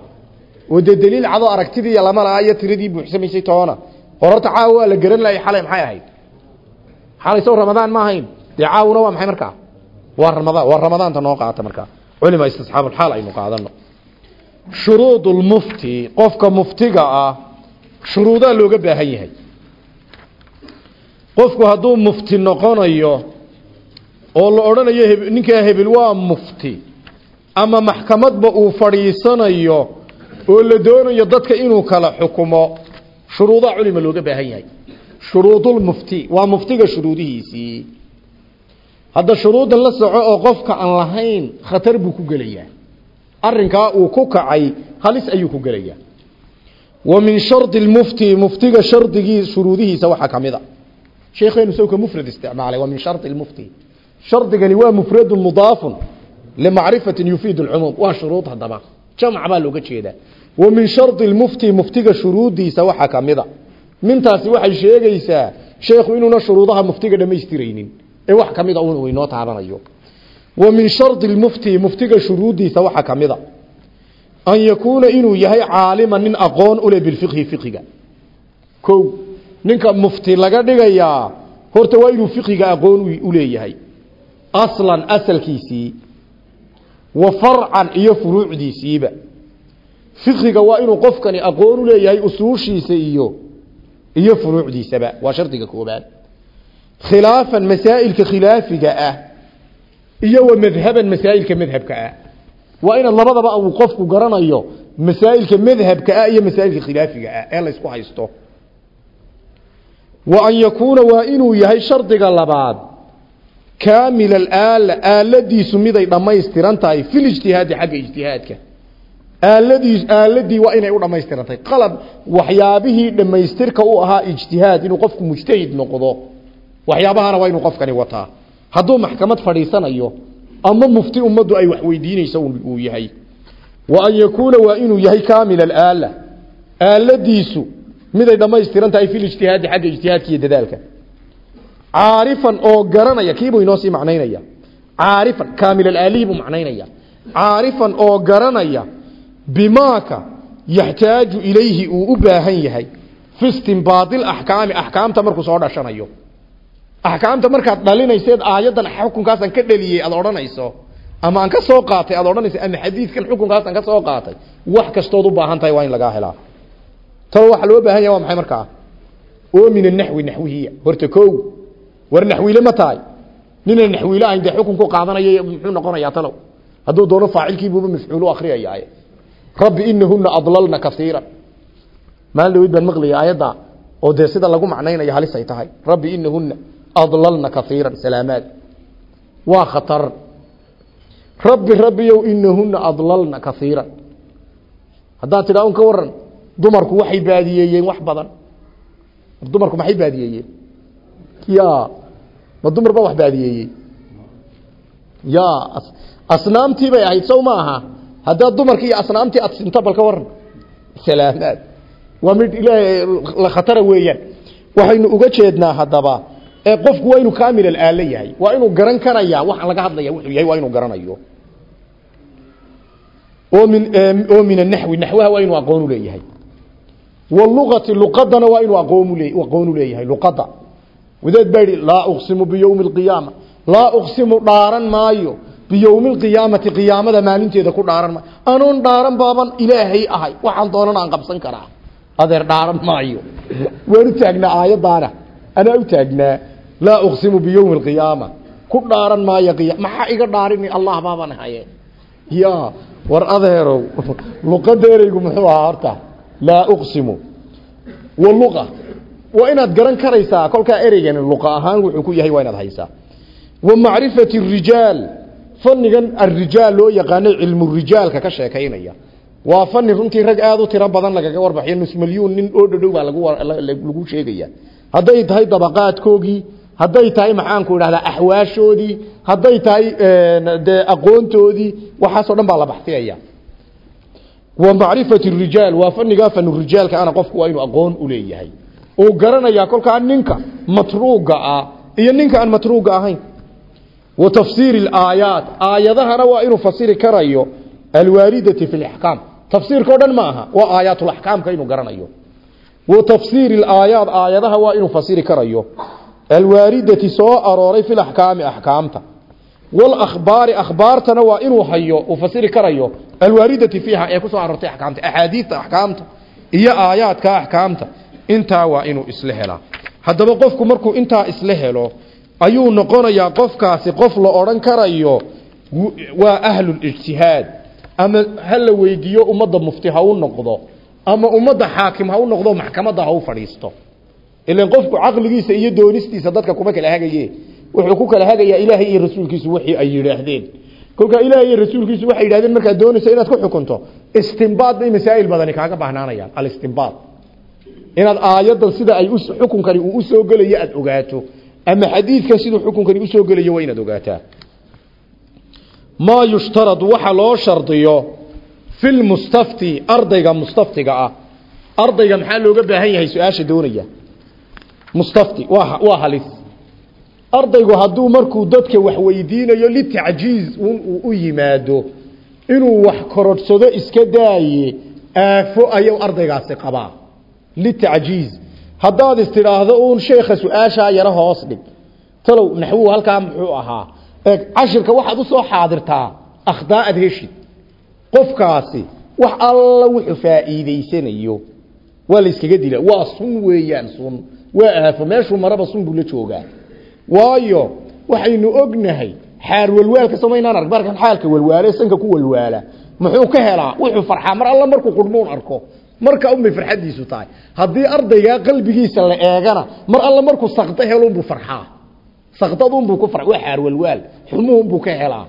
Oo dee daliil cadoo aragtidii lama lahaa iyo tiradii buuxsamaysay toona. Hor horta caawa waa la garan laayay xalay maxay ahayd? Xalay sow ramadaan ma ahayn. Dee caawuna waa maxay markaa? Waa ramadaan waa ramadaanta noo qaata markaa. Culima istisxaabulxaal aynu qaadano shuruudulmufti qofka muftiga ah shuruudaa looga baahan yahay. Qofku hadduu mufti noqonayo oo la odhanayo ninkaa hebel waa mufti ama maxkamadba uu fadhiisanayo oo la doonayo dadka inuu kala xukumo shuruudaa culima looga baahan yahay. Shuruudulmufti waa muftiga shuruudihiisii. Hadda shuruuddan la soco oo qofka aan lahayn khatar buu ku gelayaa. Arrinkaa uu ku kacay halis ayuu ku gelayaa. Wa min shardi lmufti muftiga shardigii shuruudihiisa waxaa ka mid a. Sheekheenu sawka mufrad isticmaalay wa min shardi lmufti shardigani waa mufradun mudaafun limacrifatin yufiidu lcumuum waa shuruud haddaba. Jamc baa looga jeedaa. Wa min shardi lmufti muftiga shuruudiisa waxaa ka waxay sheegaysaa sheekhu inuuna shuruudaha muftiga dhammaystiraynin. Ee wax ka uu inoo taabanayo. Wa min shardi lmufti muftiga shuruudiisa waxaa ka an yakuuna inuu yahay caaliman nin aqoon ule bilfiqhi fiqiga. Kow ninka mufti laga dhigayaa horta waa inuu fiqiga aqoon u leeyahay aslan asalkiisii wa farcan iyo furuucdiisiiba. Fiqiga waa inuu qofkani aqoon u leeyahay usuushiisa iyo iyo furuucdiisaba. Waa shardiga koobaad khilaafan masaa'ilka khilaafiga ah iyo wa madhaban masaa'ilka madhabka ah. Waa inaad labadaba uu qofku garanayo masaa'ilka madhabka ah iyo masaa'ilka khilaafiga ah ee la haysto. Wa an yakuuna waa inuu yahay shardiga labaad kaamil alaala aaladiisu miday dhammaystiran tahay fil ijtihaadi xagga ijtihaadka. Aaladii aaladii waa inay u dhammaystirantahay. Qalab waxyaabihii dhammaystirka u ahaa ijtihaad inuu qofku mujtahid noqdo. Waxyaabahana waa inuu qofkani wataa. Hadduu maxkamad fadhiisanayo ama mufti ummaddu ay wax weydiinayso uu yahay. Wa an yakuuna waa inuu yahay kaamil alaala aaladiisu miday dhammaystiran tahay fil ijtihaadi xagga ijtihaadka iyo dadaalka caarifan oo garanaya kiibuu inoo sii macnaynaya? Caarifan kaamil alaalihi buu macnaynaya. Caarifan oo garanaya bimaaka yaxtaaju ilayhi uu u baahan yahay fi istinbaadil axkaami axkaamta markuu soo dhashanayo. Axkaamta markaad dhalinayseed aayaddan xukunkaasan ka dhaliyey aad odhanayso ama aan ka soo qaatay aad odhanayso ama xadiidkan xukunkaasaan ka soo qaatay wax kastood u baahan tahay waa in lagaa helaa. Talo waxa loo baahan yahay waa maxay markaa? Oo min anaxwi naxwihiya. Horta kow war naxwiile ma tahay. Ninaan naxwiile ahayn dee xukunku qaadanaya muxuu noqonayaa talow. Hadduu doono faacilkiibuuba mafcuul u akriyayaaye rabbi inahuna adlalna kaiira maalin dhaweyd baan maqlaya aayadda oo dee sida lagu macnaynayo halis ay tahay. Rabbi inahuna adlalna kaiira salaamaad. Waa khatar. Rabbi rabbiyow inahuna adlalna kaiira haddaad tidhaa un ka waran dumarku waxay baadiyeeyeen wax badan. Dumarku maxay baadiyeeyeen ya ma dumar baa wax baadiyeeyey ya asnaamtii bay ahayd sow ma aha. Haddaad dumarkii iyo asnaamtii aad sinto bal ka waran salaamaad. Waa mid ilaahay la khatara weeyaan. Waxaynu uga jeednaa haddaba ee qofku waa inuu kaamil alaala yahay. Waa inuu garan karaya waxaan laga hadlaya wuxuu yahay waa inuu garanayo. Oo min oo min anaxwi naxwaha waa inuu aqoon u leeyahay waluqati luqadana waa inuu aqoon u leeyahay aqoon u leeyahay luqada wadaad baa yidhi laa uqsimu biyowmi alqiyaama laa uqsimu dhaaran maayo. Biyowmi alqiyaamati qiyaamada maalinteeda ku dhaaran maayo anoon dhaaran baaban ilaahay ahay. Waxaan doonana aan qabsan karaa. Adeer dhaaran maayo. Waan u taagnaa aayadaana anaa u taagnaa laa uqsimu biyowmi alqiyaama ku dhaaran maayo qiya. Maxaa iga dhaarini allah baaban ahaye ya war adeerow. Luqadeeraygu muxuu ahaa horta. Laa uqsimu. Waluqa waa inaad garan karaysaa kolkaa ereygani luqa ahaan wuxuu ku yahay waa inaad haysaa. Wa macrifati rijaal fannigan arijaal loo yaqaano cilmu rijaalka ka sheekaynaya. Waa fani runtii rag aada u tiro badan lagaga warbaxiyo nus milyuun nin oo dhadhow baa lagu sheegaya. Hadday tahay dabaqaadkoogii hadday tahay maxaanku idhahdaa axwaashoodii hadday tahay dee aqoontoodii waxaasoo dhan baa la baxsiyaya. Wa macrifati rijaal waa fanigaa fanurijaalka ana qofku waa inuu aqoon u leeyahay uu garanayaa kolkaa ninka matruuga ah iyo ninka aan matruuga ahayn. Wa tafsiiri alaayaat aayadahana waa inuu fasiri karayo alwaaridati fi laxkaam tafsiirka o dhan ma aha waa aayaatulaxkaamka inuu garanayo. Wa tafsiiri alaayaat aayadaha waa inuu fasiri karayo alwaaridati soo arooray fi laxkaami axkaamta walakhbaari akhbaartana waa inuu hayo uu fasiri karayo alwaaridati fiiha ee ku soo aroortay axkaamta axaadiista axkaamta iyo aayaadka axkaamta intaa waa inuu isla helaa haddaba qofku markuu intaa isla helo ayuu noqonayaa qofkaasi qof la odhan karayo waa ahlulijtihaad ama ha la weydiiyo ummadda mufti ha u noqdo ama ummadda xaakim ha u noqdo maxkamadda ha u fadhiisto. Ilan qofku caqligiisa iyo doonistiisa dadka kuma kala hagaye wuxuu ku kala hagayaa ilaahay iyo rasuulkiisu wixii ay yidhaahdeen. Kolkaa ilaahay iyo rasuulkiisu waxay yidhahdeen markaad doonayso inaad ku xukunto istinbaad bay masaa'il badani kaaga baahnaanayaan alistinbaad inaad aayaddan sida ay xukunkani uu u soo gelayo aada ogaato. Ama xadiidkan siduu xukunkani u soo gelayo waa inaad ogaataa. Maa yushtaradu waxa loo shardiyo fi lmustafti ardayga mustaftiga ah. Ardayga maxaa looga baahan yahay su'aasha doonaya? Mustafti waa waa halis. Ardaygu hadduu markuu dadka wax weydiinayo litacjiiz uu u yimaado inuu wax korodhsado iska daaye aafo ayuu ardaygaasi qabaa litacjiiz haddaad istidhaahdo uun sheekha su'aashaa yaro hoos dhig talow naxwuhu halkaa muxuu ahaa eeg cashirka waxaad u soo xaadirtaa akhdaa'ad heshid qofkaasi wax alla wuxuu faa'iidaysanayo waa la iskaga dila waa sun weeyaan sun waa aafo meeshuu maraba sun buu la joogaa waayo waxaynu ognahay xaar walwaalka samaynaan arg markan xaalka walwaale sanka ku walwaala muxuu ka helaa wuxuu farxaa mar alla markuu qurmuun arko marka unbay farxadiisu tahay. Haddii ardaygaa qalbigiisa la eegana mar alla markuu sakdo helunbuu farxaa sakdadunbuu ku far waa xaar walwaal xumuhunbuu ka helaa.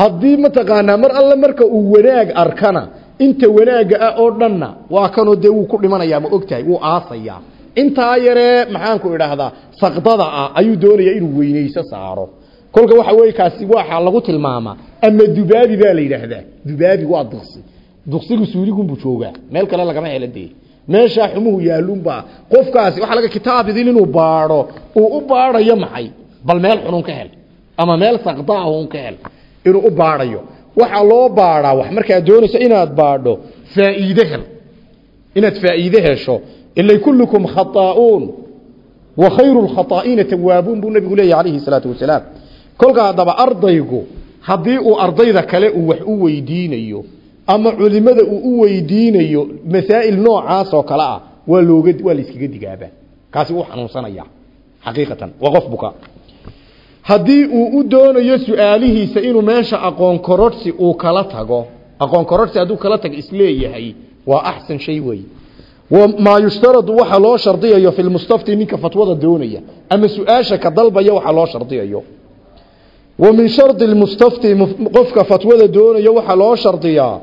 Haddii mataqaanaa mar alle marka uu wanaag arkana inta wanaagga ah oo dhanna waa kanoo dee wuu ku dhimanayaa ma ogtahay wuu aasayaa intaa yaree maxaanku idhaahdaa sakdada ah ayuu doonaya inuu weynayso saaro. Kolka waxa wey kaasi lagu tilmaamaa ama dubaabi baa la yidhaahdaa. Dubaabi waa duqsi duqsigu suuligunbuu joogaa. Meel kale lagama hela dee meeshaa xumuhu yaalunbaa qofkaasi waxaa laga kitaab idin inuu baadho uu u baadhayo maxay? Bal meel xunun ka hel. Ama meel sakdaa un ka hel. Inuu u baadhayo waxaa loo baadhaa wax. Markaad doonayso inaad baadho faa'iide hel. Inaad faa'iide hesho. Ilay kullukum khataa'uun wa khayru lkhataa'iina tawaabuun buu nabigu calayhi salaatu wasalaam. Kolka haddaba ardaygu haddii uu ardayda kale uu wax u weydiinayo ama culimada uu u weydiinayo masaa'il noocaas oo kale ah waa looga waa iskaga digaabaa kaasi wuu xanuunsanaya xaqiiqatan waa qof buka. Uu u doonayo su'aalihiisa inuu meesha aqoon korodhsi uu kala tago aqoon korodhsi hadduu kala tago is leeyahay waa axsan shay wey maa yushtaradu waxa loo shardiyayo fi lmustafti ninka fatwada doonaya ama su'aasha ka dalbaya waxa loo shardiyayo. Wa min shardi lmustafti qofka fatwada doonaya waxaa loo shardiyaa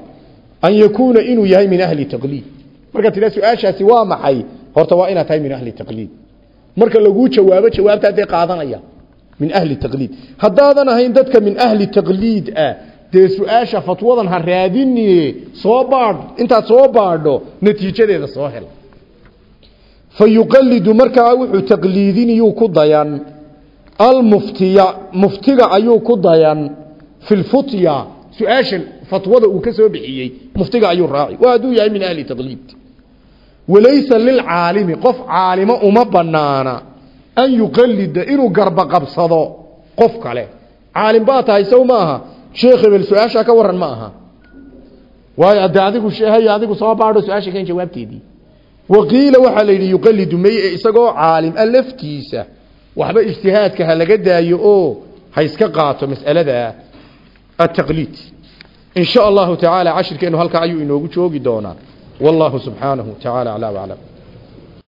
an yakuuna inuu yahay min ahli taqliid. Marka tida su'aashaasi waa maxay? Horta waa inaad tahay min ahli taqliid. Marka laguu jawaabo jawaabtaa dee qaadanaya min ahli taqliid. Haddaadan ahayn dadka min ahli taqliid ah fatwadan ha raadini soo baadh intaad soo baadho natiijadeeda soo hel fa yuqalidu markaa wuxuu taqliidiniyuu ku dayan. Almuftiya muftiga ayuu ku dayan. Fi lfutya su'aashan fatwada uu ka soo bixiyey muftiga ayuu raaci waa hadduu yahay min ahli taqliid. Walaysa lilcaalimi qof caalimo uma banaana an yuqalida inuu garba qabsado qof kale. Caalim baa tahay sow ma aha. Sheekh hebel su'aashaa ka waran ma aha. Waayo ade adigu soo baadho su'aasha kan jawaabteedii. Waqiila waxaa la yidhi yuqalidu may isagoo caalim a laftiisa. Waxba ijtihaadka ha laga daayo oo ha iska qaato mas'alada ataqliid in sha allahu tacaala cashirkeenu halkaa ayuu inoogu joogi doonaa. Wallahu subxaanahu tacaala aclaa waclam